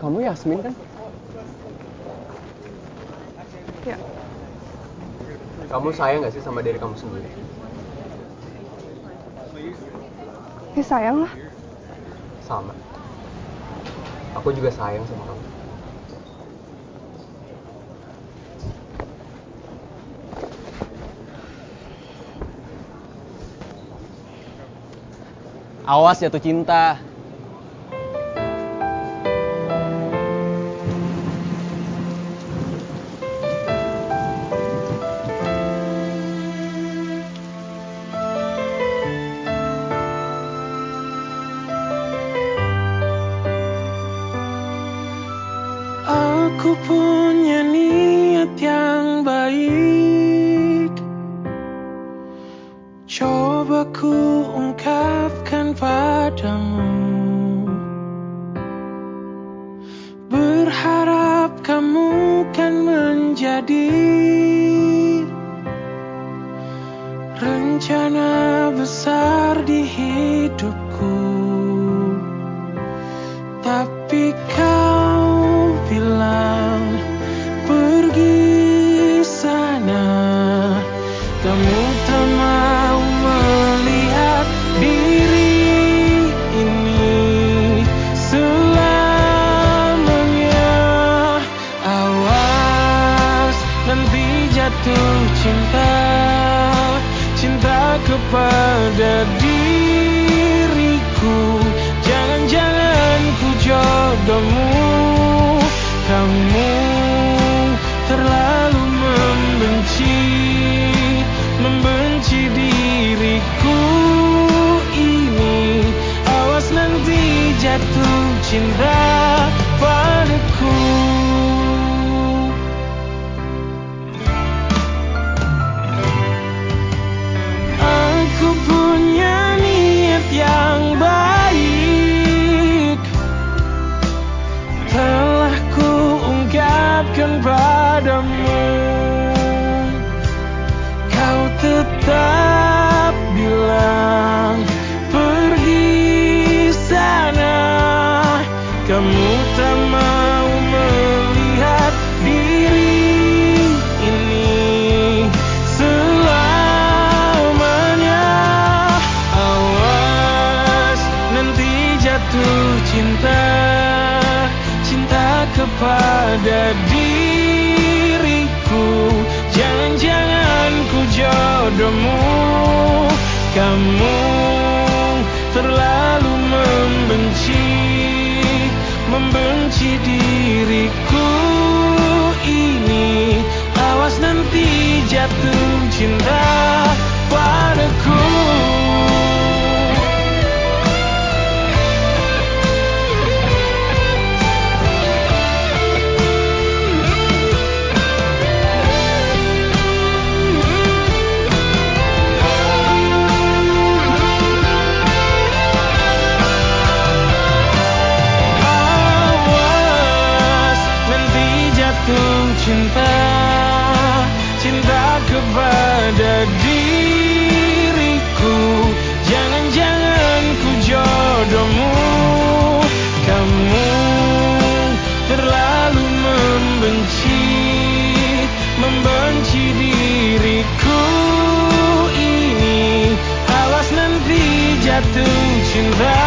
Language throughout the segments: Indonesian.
Kamu Yasmin kan? Ya, Kamu sayang gak sih sama diri kamu sendiri? ya sayang lah. Sama. Aku juga sayang sama kamu. Awas jatuh cinta. Aku punya niat yang baik. Coba ku ungkapkan padamu. Berharap kamu kan menjadi Rencana besar di hidupku jatuh cinta cinta Cinta kepada diriku. Jangan-jangan ku jodohmu Kamu cinta Cinta kepada diriku. Jangan-jangan ku jodohmu Kamu terlalu membenci Membenci diriku ini. Awas nanti jatuh cinta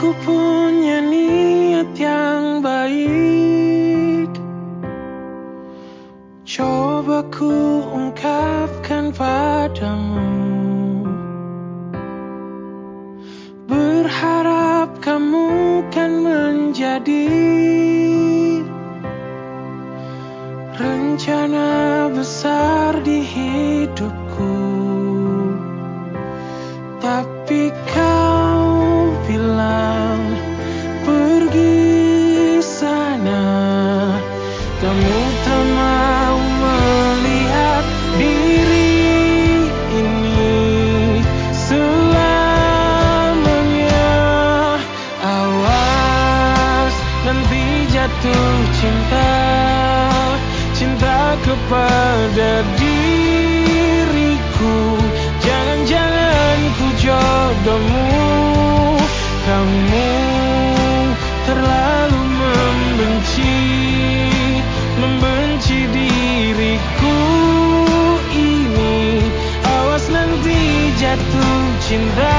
Ku punya niat yang baik. Coba ku ungkapkan padamu. Berharap kamu kan menjadi Rencana besar di hidup. Diriku ini